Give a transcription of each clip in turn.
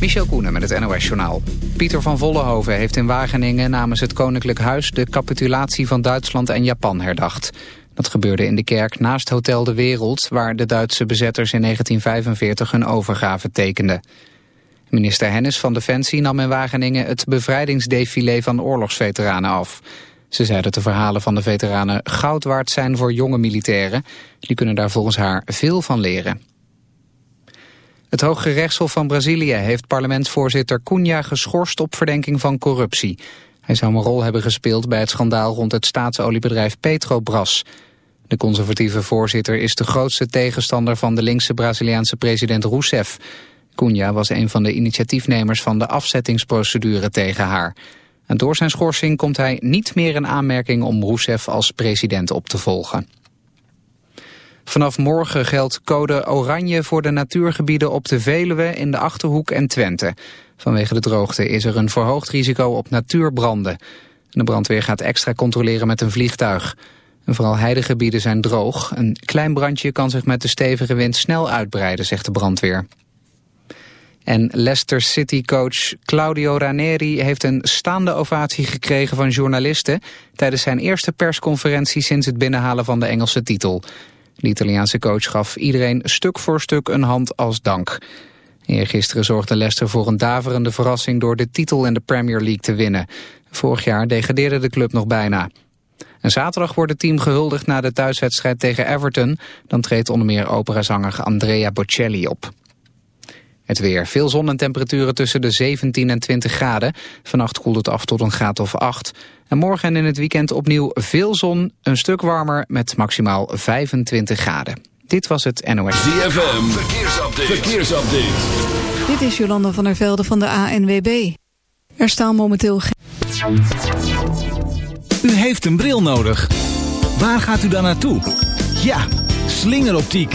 Michel Koenen met het NOS-journaal. Pieter van Vollenhoven heeft in Wageningen namens het Koninklijk Huis... de capitulatie van Duitsland en Japan herdacht. Dat gebeurde in de kerk naast Hotel de Wereld... waar de Duitse bezetters in 1945 hun overgave tekenden. Minister Hennis van Defensie nam in Wageningen... het bevrijdingsdefilé van oorlogsveteranen af. Ze zei dat de verhalen van de veteranen goud waard zijn voor jonge militairen. Die kunnen daar volgens haar veel van leren. Het Hoge Rechtshof van Brazilië heeft parlementsvoorzitter Cunha geschorst op verdenking van corruptie. Hij zou een rol hebben gespeeld bij het schandaal rond het staatsoliebedrijf Petrobras. De conservatieve voorzitter is de grootste tegenstander van de linkse Braziliaanse president Rousseff. Cunha was een van de initiatiefnemers van de afzettingsprocedure tegen haar. En door zijn schorsing komt hij niet meer in aanmerking om Rousseff als president op te volgen. Vanaf morgen geldt code oranje voor de natuurgebieden op de Veluwe, in de Achterhoek en Twente. Vanwege de droogte is er een verhoogd risico op natuurbranden. De brandweer gaat extra controleren met een vliegtuig. En vooral heidegebieden zijn droog. Een klein brandje kan zich met de stevige wind snel uitbreiden, zegt de brandweer. En Leicester City-coach Claudio Ranieri heeft een staande ovatie gekregen van journalisten tijdens zijn eerste persconferentie sinds het binnenhalen van de Engelse titel. De Italiaanse coach gaf iedereen stuk voor stuk een hand als dank. Eergisteren zorgde Leicester voor een daverende verrassing door de titel in de Premier League te winnen. Vorig jaar degradeerde de club nog bijna. En zaterdag wordt het team gehuldigd na de thuiswedstrijd tegen Everton. Dan treedt onder meer operazanger Andrea Bocelli op. Het weer. Veel zon en temperaturen tussen de 17 en 20 graden. Vannacht koelt het af tot een graad of 8. En morgen en in het weekend opnieuw veel zon, een stuk warmer met maximaal 25 graden. Dit was het NOS. ZFM, verkeersupdate. verkeersupdate. Dit is Jolanda van der Velde van de ANWB. Er staan momenteel geen... U heeft een bril nodig. Waar gaat u dan naartoe? Ja, slingeroptiek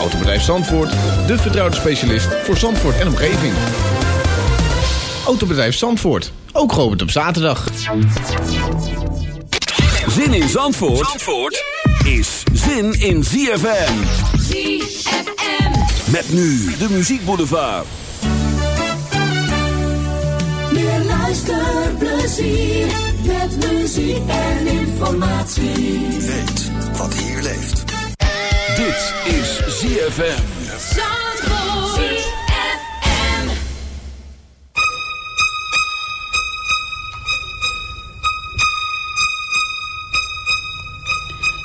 Autobedrijf Zandvoort, de vertrouwde specialist voor Zandvoort en omgeving. Autobedrijf Zandvoort, ook geopend op zaterdag. Zin in Zandvoort, Zandvoort is zin in ZFM. ZFM. Met nu de muziekboulevard. Meer luisterplezier met muziek en informatie. Weet wat hier leeft. Dit is ZFM.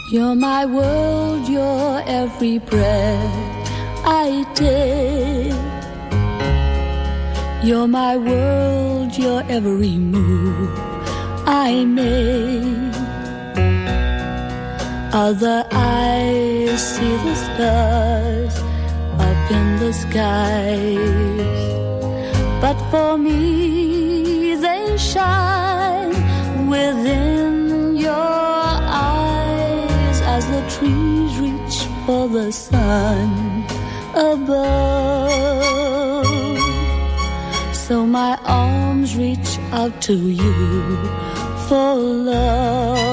You're my world, you're every breath I take. You're my world, you're every move I make. Other eyes see the stars up in the skies. But for me, they shine within your eyes as the trees reach for the sun above. So my arms reach out to you for love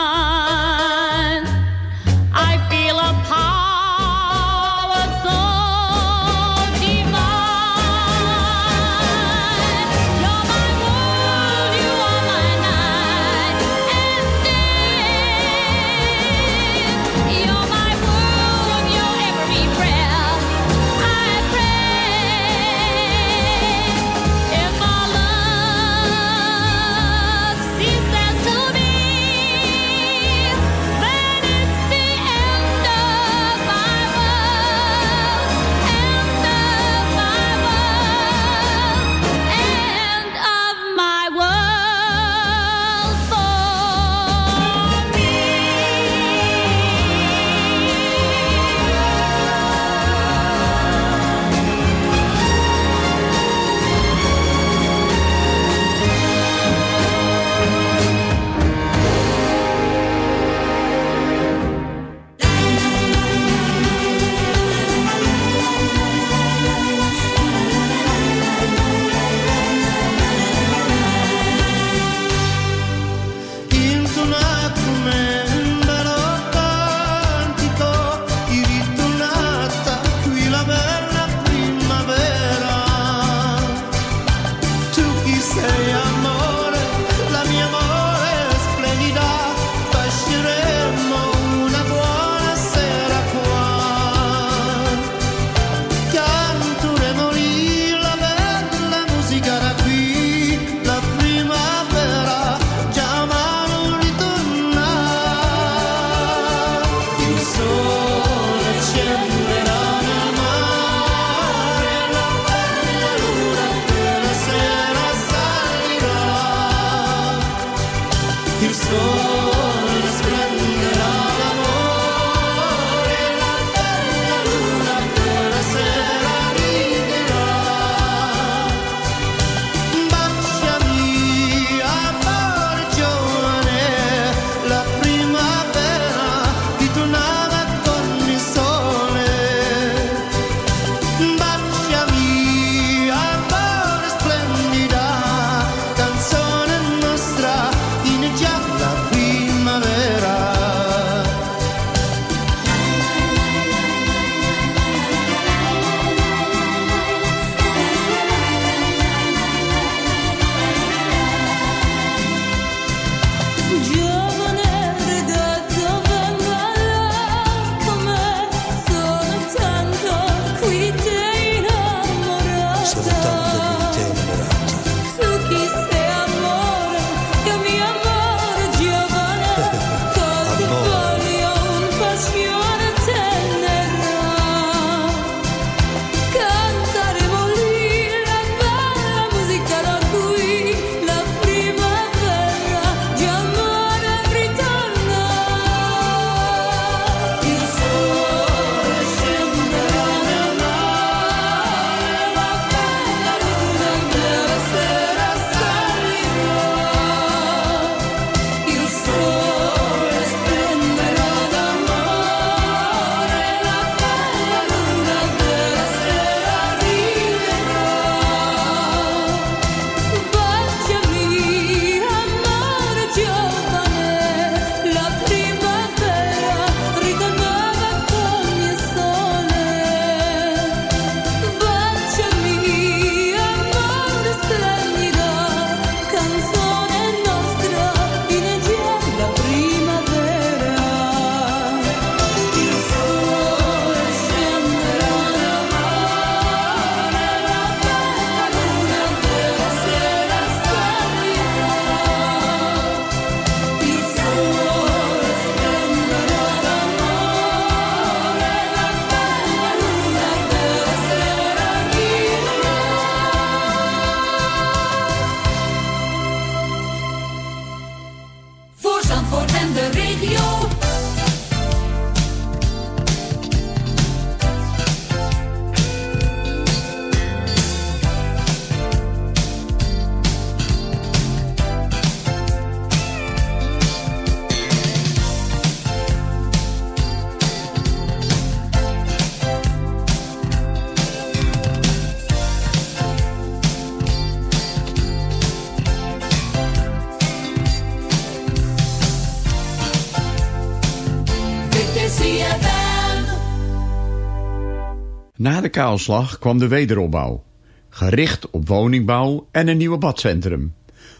Kaalslag kwam de wederopbouw, gericht op woningbouw en een nieuw badcentrum.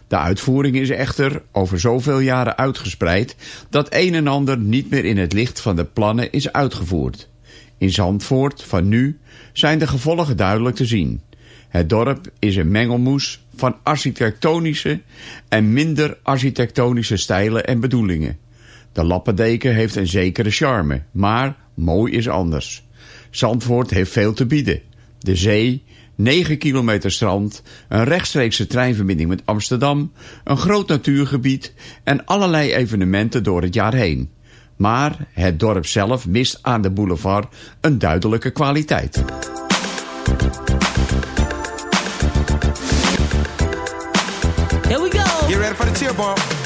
De uitvoering is echter over zoveel jaren uitgespreid dat een en ander niet meer in het licht van de plannen is uitgevoerd. In Zandvoort van nu zijn de gevolgen duidelijk te zien. Het dorp is een mengelmoes van architectonische en minder architectonische stijlen en bedoelingen. De Lappendeken heeft een zekere charme, maar mooi is anders. Zandvoort heeft veel te bieden. De zee, 9 kilometer strand, een rechtstreekse treinverbinding met Amsterdam, een groot natuurgebied en allerlei evenementen door het jaar heen. Maar het dorp zelf mist aan de boulevard een duidelijke kwaliteit. Here we go. Get ready for the cheer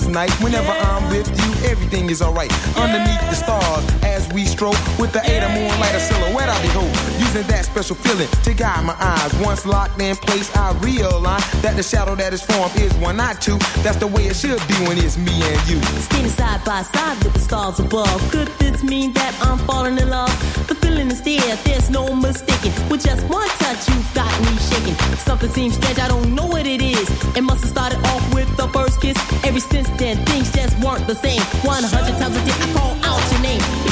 night. Whenever I'm with you, everything is alright. Underneath the stars, we stroke with the eight of moonlight, a silhouette I behold. Using that special feeling to guide my eyes. Once locked in place, I realize that the shadow that is formed is one, not two. That's the way it should be when it's me and you. Standing side by side with the stars above. Could this mean that I'm falling in love? The feeling is there, there's no mistaking. With just one touch, you've got me shaking. Something seems strange, I don't know what it is. It must have started off with the first kiss. Ever since then, things just weren't the same. 100 times a day, I call out your name.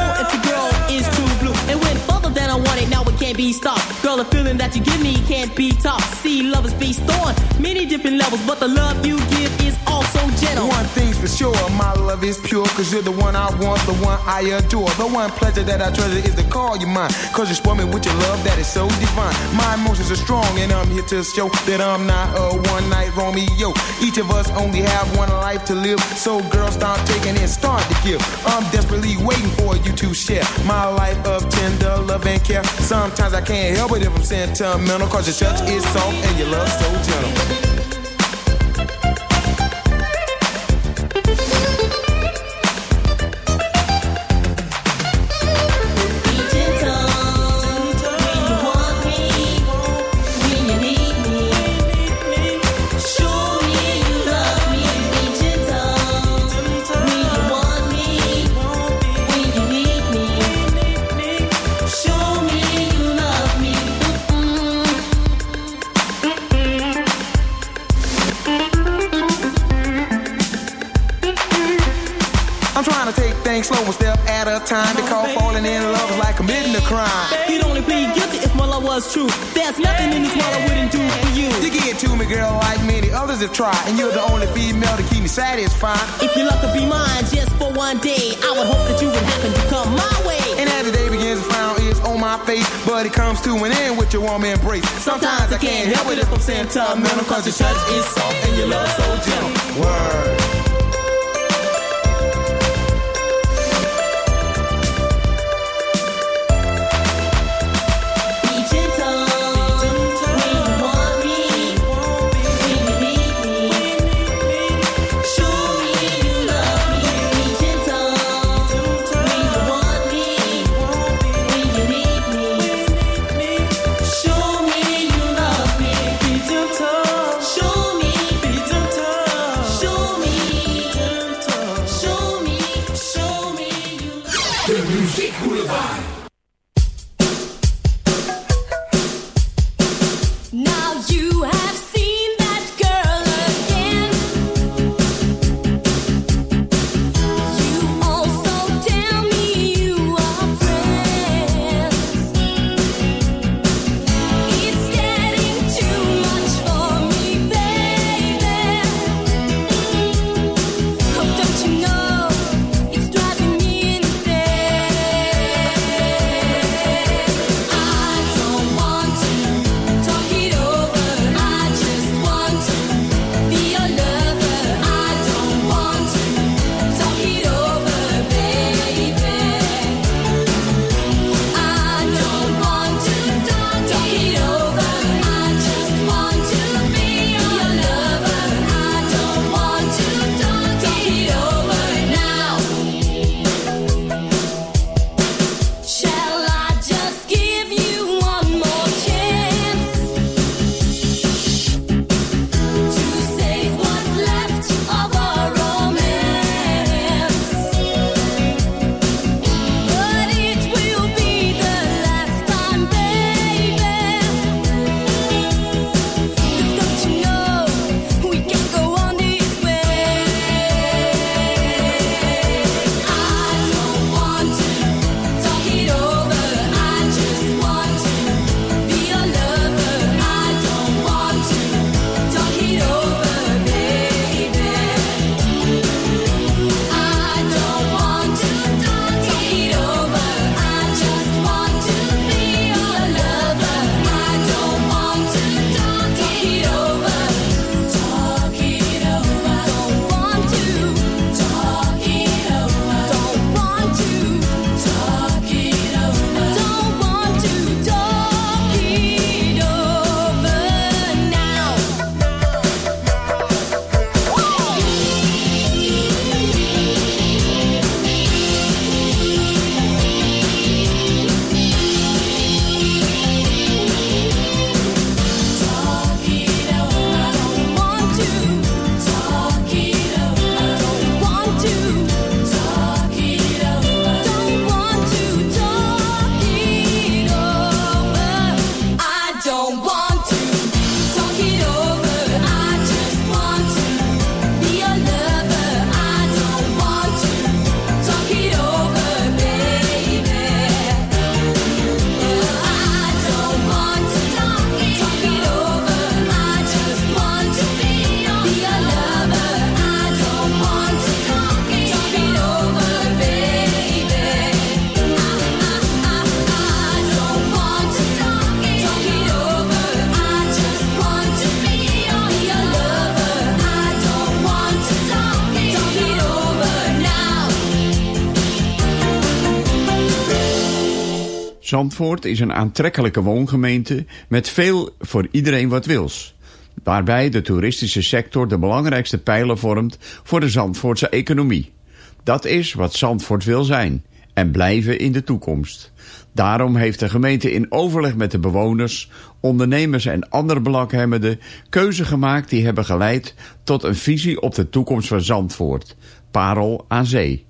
be stopped. Girl, the feeling that you give me can't be topped. See, lovers be based many different levels, but the love you give One thing's for sure, my love is pure, cause you're the one I want, the one I adore. The one pleasure that I treasure is to call you mine, cause you spoil me with your love that is so divine. My emotions are strong, and I'm here to show that I'm not a one night Romeo. Each of us only have one life to live, so girl, stop taking and start to give. I'm desperately waiting for you to share my life of tender love and care. Sometimes I can't help it if I'm sentimental, cause your touch is soft and your love so gentle. Time. Call falling in love is like committing a crime. You'd only plead guilty if my love was true. There's nothing in this world I wouldn't do for you. You get to me, girl, like many others have tried, and you're the only female to keep me satisfied. If your love to be mine just for one day, I would hope that you would happen to come my way. And as the day begins, the frown is on my face, but it comes to an end with your warm embrace. Sometimes I can't help it if I'm sentimental, cause your touch is soft and your love so gentle. Word. Zandvoort is een aantrekkelijke woongemeente met veel voor iedereen wat wils. Waarbij de toeristische sector de belangrijkste pijler vormt voor de Zandvoortse economie. Dat is wat Zandvoort wil zijn en blijven in de toekomst. Daarom heeft de gemeente in overleg met de bewoners, ondernemers en andere belanghebbenden keuze gemaakt die hebben geleid tot een visie op de toekomst van Zandvoort, Parel aan Zee.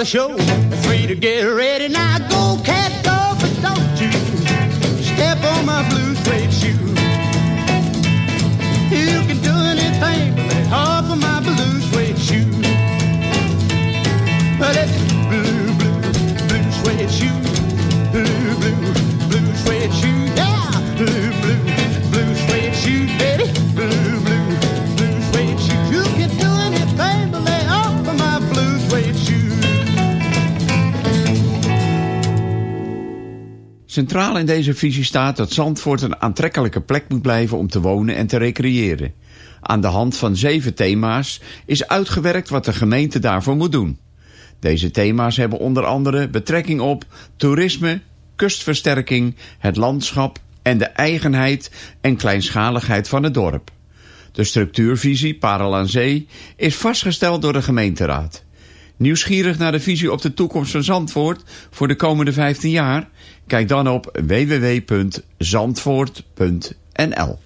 the show, three to get ready. Now go, cat, Centraal in deze visie staat dat Zandvoort een aantrekkelijke plek moet blijven om te wonen en te recreëren. Aan de hand van zeven thema's is uitgewerkt wat de gemeente daarvoor moet doen. Deze thema's hebben onder andere betrekking op toerisme, kustversterking, het landschap en de eigenheid en kleinschaligheid van het dorp. De structuurvisie Parel aan Zee is vastgesteld door de gemeenteraad. Nieuwsgierig naar de visie op de toekomst van Zandvoort voor de komende 15 jaar? Kijk dan op www.zandvoort.nl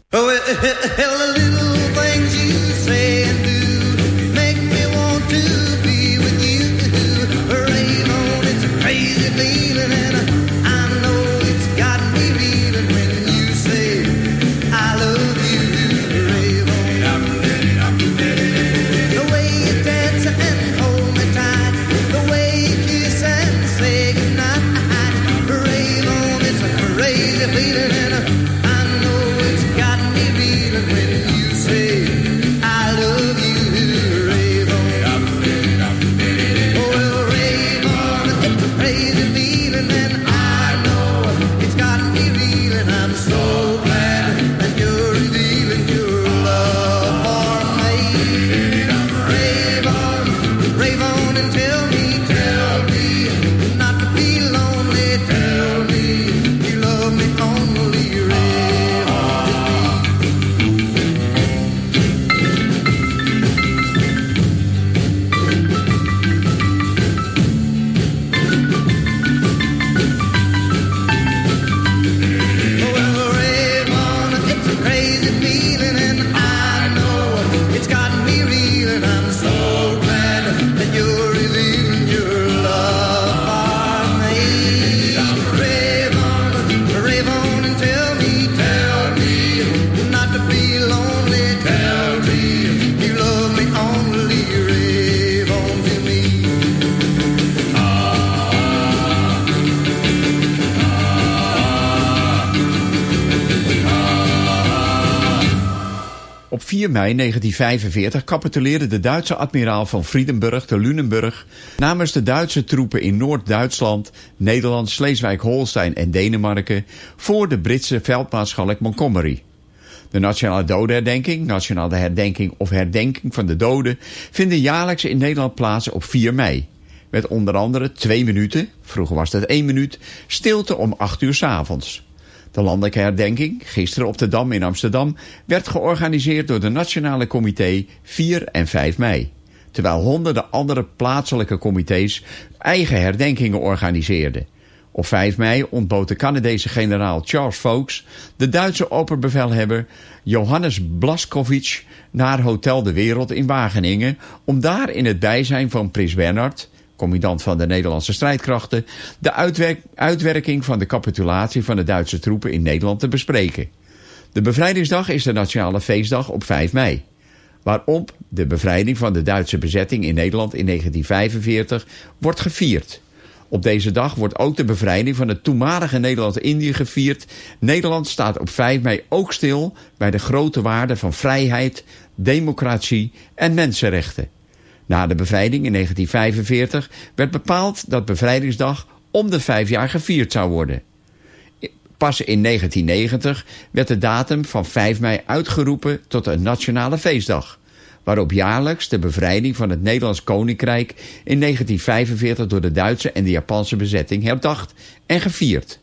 mei 1945 capituleerde de Duitse admiraal van Friedenburg de Lunenburg namens de Duitse troepen in Noord-Duitsland, Nederland, Sleeswijk-Holstein en Denemarken voor de Britse veldmaarschalk Montgomery. De Nationale Dodenherdenking, Nationale Herdenking of Herdenking van de Doden vinden jaarlijks in Nederland plaats op 4 mei. Met onder andere twee minuten, vroeger was dat één minuut, stilte om 8 uur 's avonds. De landelijke herdenking, gisteren op de Dam in Amsterdam, werd georganiseerd door de Nationale Comité 4 en 5 mei. Terwijl honderden andere plaatselijke comité's eigen herdenkingen organiseerden. Op 5 mei ontbood de Canadese generaal Charles Fox de Duitse opperbevelhebber Johannes Blaskowitz naar Hotel de Wereld in Wageningen om daar in het bijzijn van Prins Bernhard, commandant van de Nederlandse strijdkrachten, de uitwerk uitwerking van de capitulatie van de Duitse troepen in Nederland te bespreken. De bevrijdingsdag is de nationale feestdag op 5 mei, waarop de bevrijding van de Duitse bezetting in Nederland in 1945 wordt gevierd. Op deze dag wordt ook de bevrijding van het toenmalige Nederland-Indië gevierd. Nederland staat op 5 mei ook stil bij de grote waarden van vrijheid, democratie en mensenrechten. Na de bevrijding in 1945 werd bepaald dat bevrijdingsdag om de vijf jaar gevierd zou worden. Pas in 1990 werd de datum van 5 mei uitgeroepen tot een nationale feestdag waarop jaarlijks de bevrijding van het Nederlands Koninkrijk in 1945 door de Duitse en de Japanse bezetting herdacht en gevierd.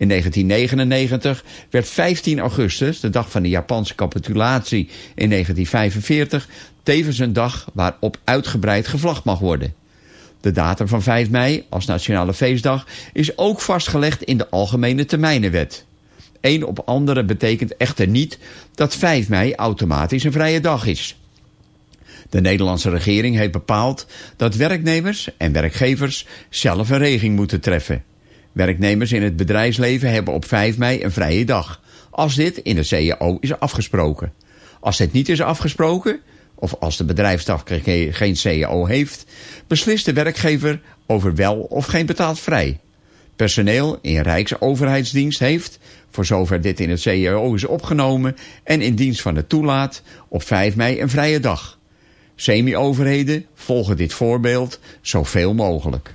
In 1999 werd 15 augustus, de dag van de Japanse capitulatie in 1945, tevens een dag waarop uitgebreid gevlagd mag worden. De datum van 5 mei als nationale feestdag is ook vastgelegd in de Algemene Termijnenwet. Een op andere betekent echter niet dat 5 mei automatisch een vrije dag is. De Nederlandse regering heeft bepaald dat werknemers en werkgevers zelf een regeling moeten treffen. Werknemers in het bedrijfsleven hebben op 5 mei een vrije dag, als dit in de CAO is afgesproken. Als dit niet is afgesproken, of als de bedrijfsdag geen CAO heeft, beslist de werkgever over wel of geen betaald vrij. Personeel in Rijksoverheidsdienst heeft, voor zover dit in het CAO is opgenomen en in dienst van de toelaat, op 5 mei een vrije dag. Semi-overheden volgen dit voorbeeld zoveel mogelijk.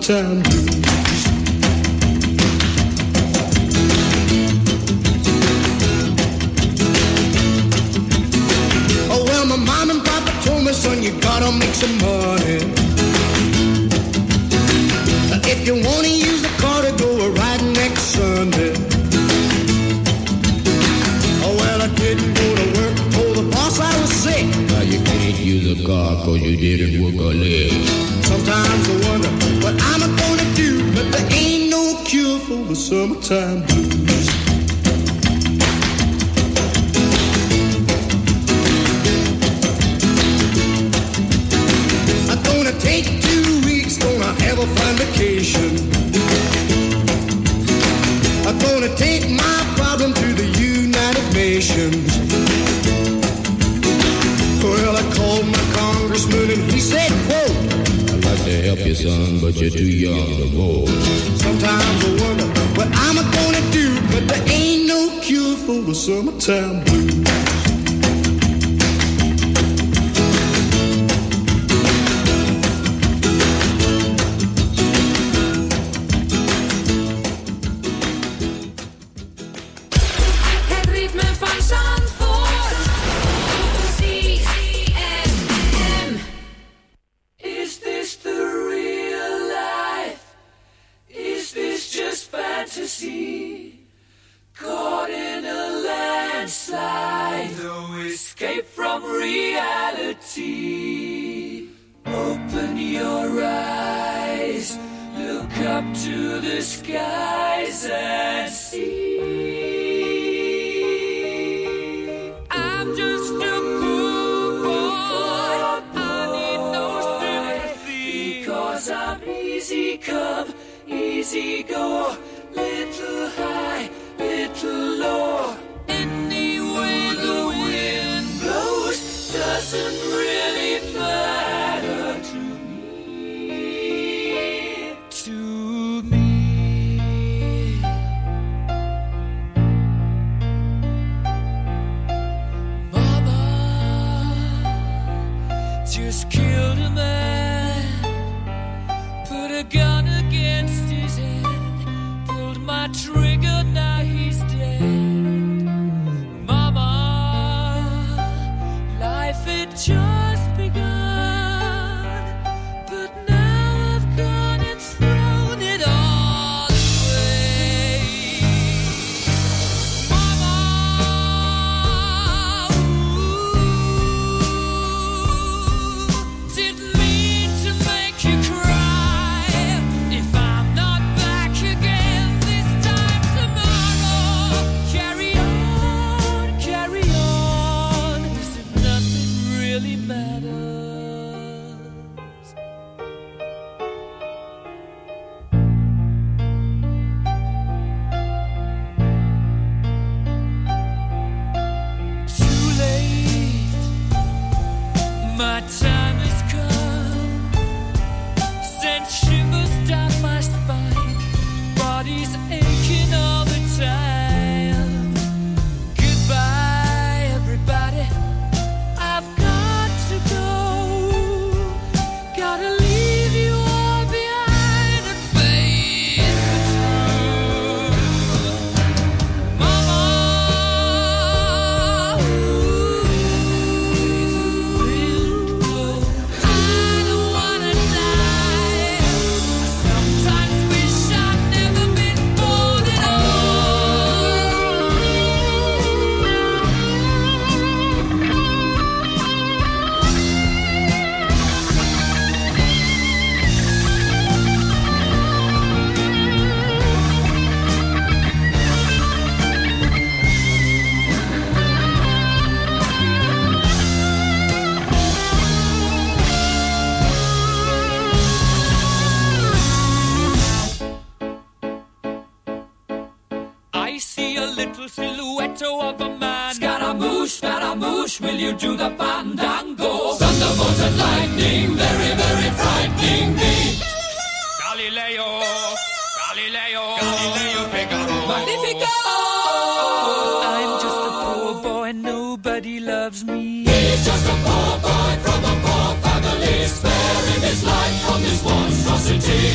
The for the summertime blues. loves me. He's just a poor boy from a poor family, sparing his life from this monstrosity.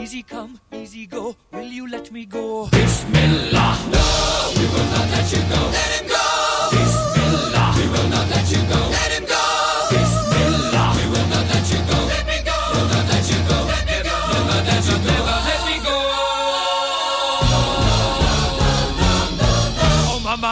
Easy come, easy go. Will you let me go? Bismillah. No, we will not let you go. Let him go.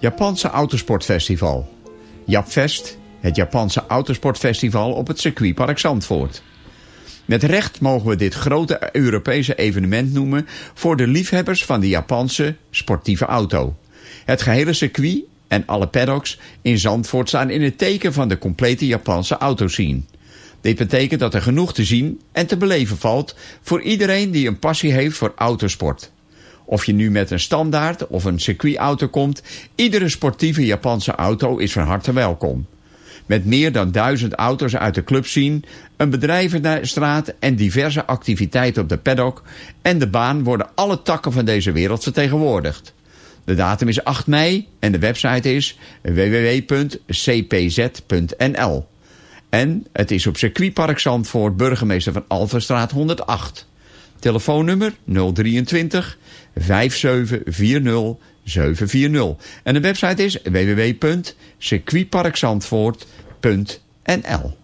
Japanse Autosportfestival. Japfest, het Japanse autosportfestival op het circuitpark Zandvoort. Met recht mogen we dit grote Europese evenement noemen voor de liefhebbers van de Japanse sportieve auto. Het gehele circuit en alle paddocks in Zandvoort staan in het teken van de complete Japanse autoscene. Dit betekent dat er genoeg te zien en te beleven valt voor iedereen die een passie heeft voor autosport. Of je nu met een standaard of een circuitauto komt, iedere sportieve Japanse auto is van harte welkom. Met meer dan duizend auto's uit de club zien, een bedrijvenstraat en diverse activiteiten op de paddock en de baan worden alle takken van deze wereld vertegenwoordigd. De datum is 8 mei en de website is www.cpz.nl. En het is op circuitpark Zandvoort, burgemeester van Alverstraat 108. Telefoonnummer 023 5740 740. En de website is www.circuitparkzandvoort.nl.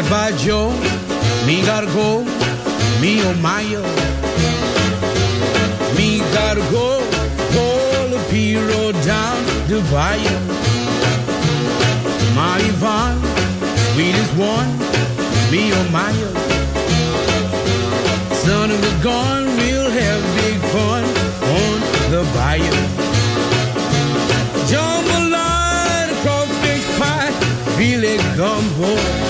Goodbye, Joe. Me gotta go. Me oh my yo. Me gotta go. Piro down the bayou. My Yvonne, sweetest one. Me oh my yo. Son of a gun, we'll have big fun on the bayou. Jambalaya, crawfish pie, filet gumbo.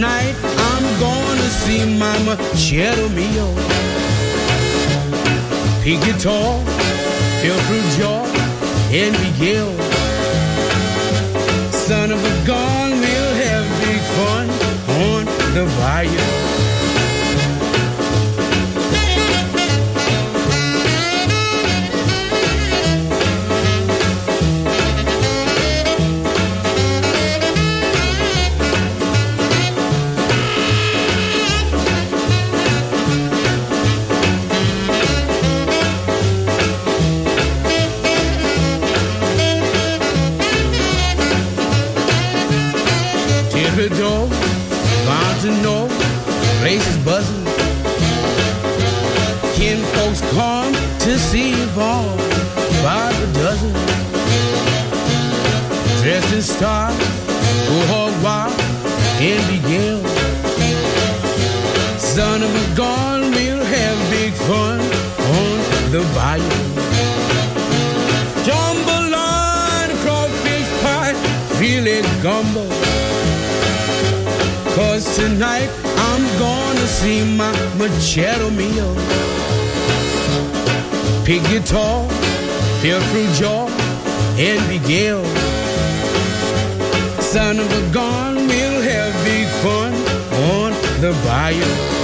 Tonight I'm gonna see Mama Cheddar Mio. Pig guitar, feel through jaw, and Miguel. Son of a gun, we'll have big fun on the bayou. Cause tonight I'm gonna see my Machado Mio. Pig guitar, through jaw, and Miguel. Son of a gun, we'll have big fun on the bayou.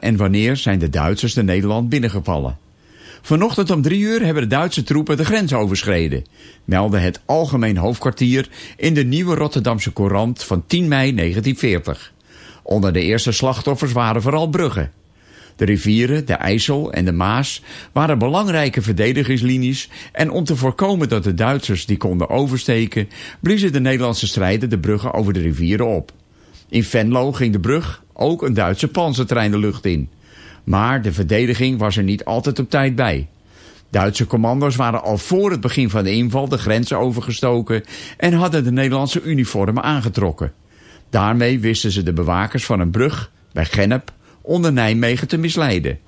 En wanneer zijn de Duitsers de Nederland binnengevallen? Vanochtend om drie uur hebben de Duitse troepen de grens overschreden, meldde het Algemeen Hoofdkwartier in de nieuwe Rotterdamse Courant van 10 mei 1940. Onder de eerste slachtoffers waren vooral bruggen. De rivieren, de IJssel en de Maas waren belangrijke verdedigingslinies en om te voorkomen dat de Duitsers die konden oversteken, bliezen de Nederlandse strijders de bruggen over de rivieren op. In Venlo ging de brug ook een Duitse panzertrein de lucht in. Maar de verdediging was er niet altijd op tijd bij. Duitse commando's waren al voor het begin van de inval de grenzen overgestoken en hadden de Nederlandse uniformen aangetrokken. Daarmee wisten ze de bewakers van een brug bij Gennep onder Nijmegen te misleiden.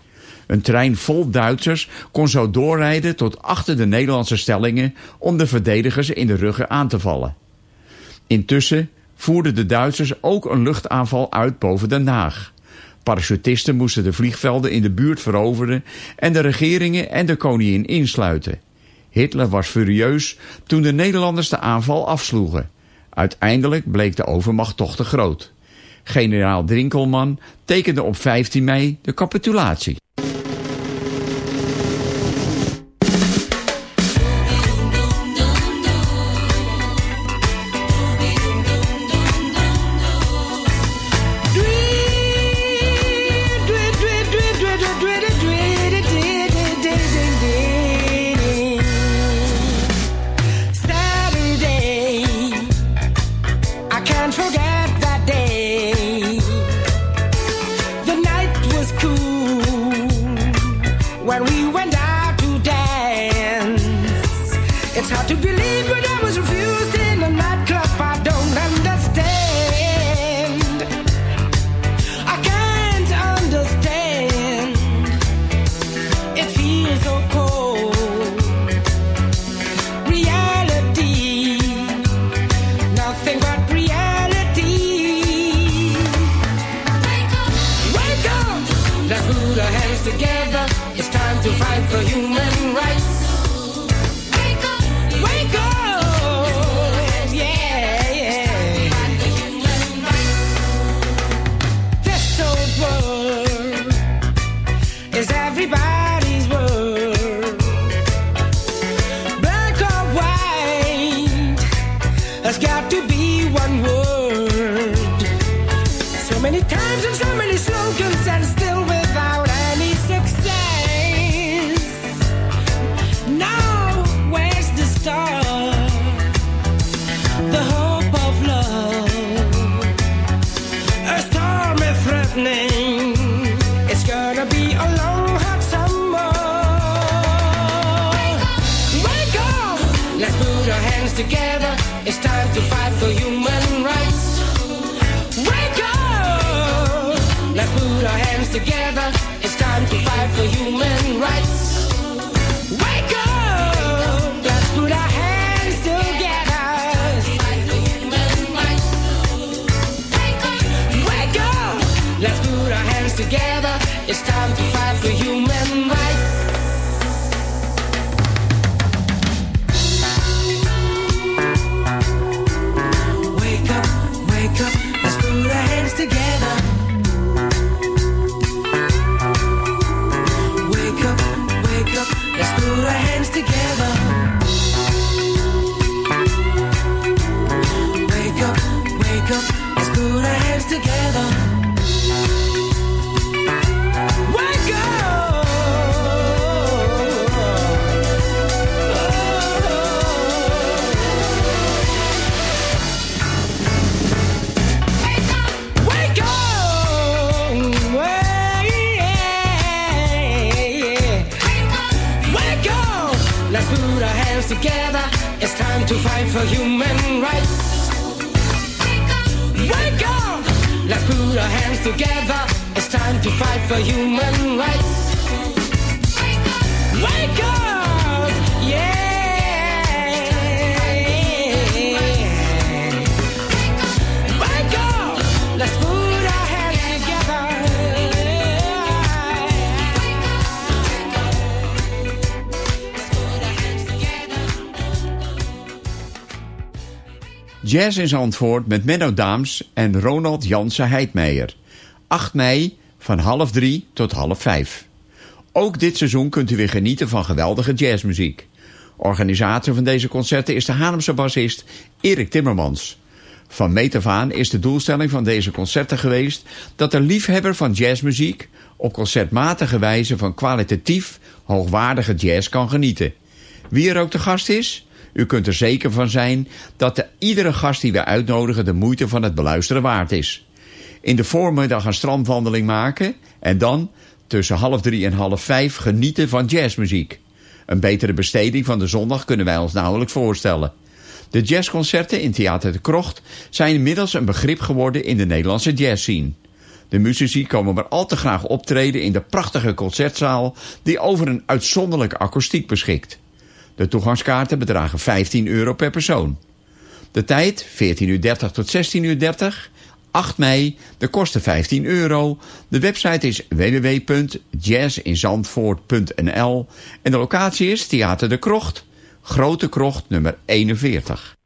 Een trein vol Duitsers kon zo doorrijden tot achter de Nederlandse stellingen om de verdedigers in de ruggen aan te vallen. Intussen voerden de Duitsers ook een luchtaanval uit boven Den Haag. Parachutisten moesten de vliegvelden in de buurt veroveren en de regeringen en de koningin insluiten. Hitler was furieus toen de Nederlanders de aanval afsloegen. Uiteindelijk bleek de overmacht toch te groot. Generaal Drinkelman tekende op 15 mei de capitulatie. Jazz in Zandvoort met Menno Daams en Ronald Jansen Heidmeijer. 8 mei van half drie tot half vijf. Ook dit seizoen kunt u weer genieten van geweldige jazzmuziek. Organisator van deze concerten is de Haarlemse bassist Erik Timmermans. Van meet is de doelstelling van deze concerten geweest... dat de liefhebber van jazzmuziek op concertmatige wijze van kwalitatief hoogwaardige jazz kan genieten. Wie er ook de gast is, u kunt er zeker van zijn dat de, iedere gast die we uitnodigen de moeite van het beluisteren waard is. In de voormiddag een strandwandeling maken en dan tussen half drie en half vijf genieten van jazzmuziek. Een betere besteding van de zondag kunnen wij ons nauwelijks voorstellen. De jazzconcerten in Theater de Krocht zijn inmiddels een begrip geworden in de Nederlandse jazzscene. De muzici komen maar al te graag optreden in de prachtige concertzaal die over een uitzonderlijke akoestiek beschikt. De toegangskaarten bedragen 15 euro per persoon. De tijd 14.30 uur tot 16.30 uur. 8 mei, de kosten 15 euro. De website is www.jazzinzandvoort.nl en de locatie is Theater de Krocht, Grote Krocht nummer 41.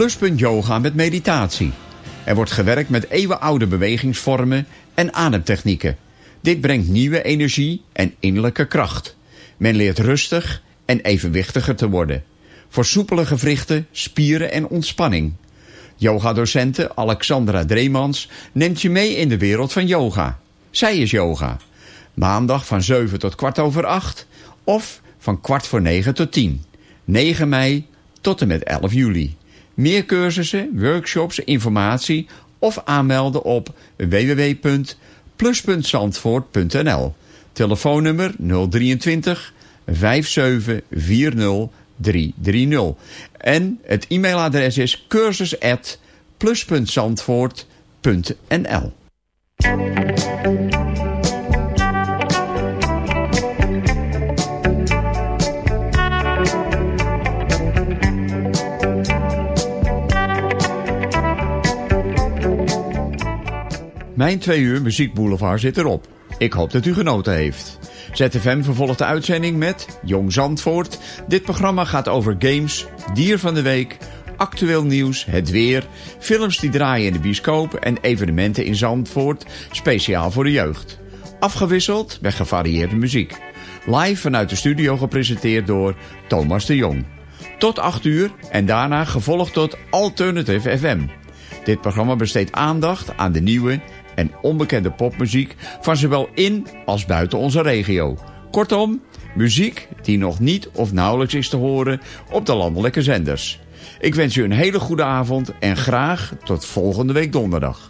Pluspunt Yoga met meditatie. Er wordt gewerkt met eeuwenoude bewegingsvormen en ademtechnieken. Dit brengt nieuwe energie en innerlijke kracht. Men leert rustig en evenwichtiger te worden. Voor soepele gewrichten, spieren en ontspanning. Yogadocente Alexandra Dreemans neemt je mee in de wereld van yoga. Zij is yoga. Maandag van 7 tot kwart over 8 of van kwart voor 9 tot 10. 9 mei tot en met 11 juli. Meer cursussen, workshops, informatie of aanmelden op www.plus.zandvoort.nl. Telefoonnummer 023 5740 330. En het e-mailadres is cursus@plus.zandvoort.nl. Mijn twee uur muziekboulevard zit erop. Ik hoop dat u genoten heeft. ZFM vervolgt de uitzending met Jong Zandvoort. Dit programma gaat over games, dier van de week, actueel nieuws, het weer, films die draaien in de bioscoop en evenementen in Zandvoort, speciaal voor de jeugd. Afgewisseld met gevarieerde muziek. Live vanuit de studio gepresenteerd door Thomas de Jong. Tot 8 uur en daarna gevolgd tot Alternative FM. Dit programma besteedt aandacht aan de nieuwe en onbekende popmuziek van zowel in als buiten onze regio. Kortom, muziek die nog niet of nauwelijks is te horen op de landelijke zenders. Ik wens u een hele goede avond en graag tot volgende week donderdag.